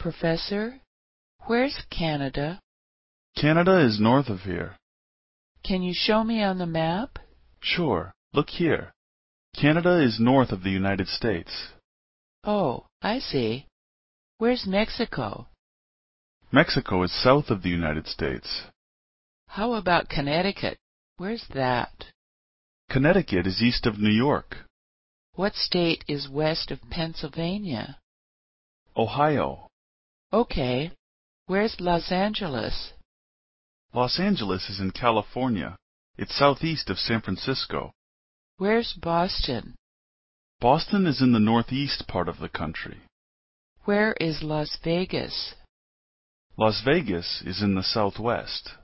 Professor, where's Canada? Canada is north of here. Can you show me on the map? Sure. Look here. Canada is north of the United States. Oh, I see. Where's Mexico? Mexico is south of the United States. How about Connecticut? Where's that? Connecticut is east of New York. What state is west of Pennsylvania? Ohio. Okay, where's Los Angeles? Los Angeles is in California. It's southeast of San Francisco. Where's Boston? Boston is in the northeast part of the country. Where is Las Vegas? Las Vegas is in the southwest.